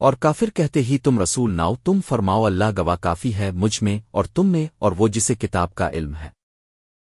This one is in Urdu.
اور کافر کہتے ہی تم رسول ناؤ، تم فرماؤ اللہ گواہ کافی ہے مجھ میں اور تم میں اور وہ جسے کتاب کا علم ہے۔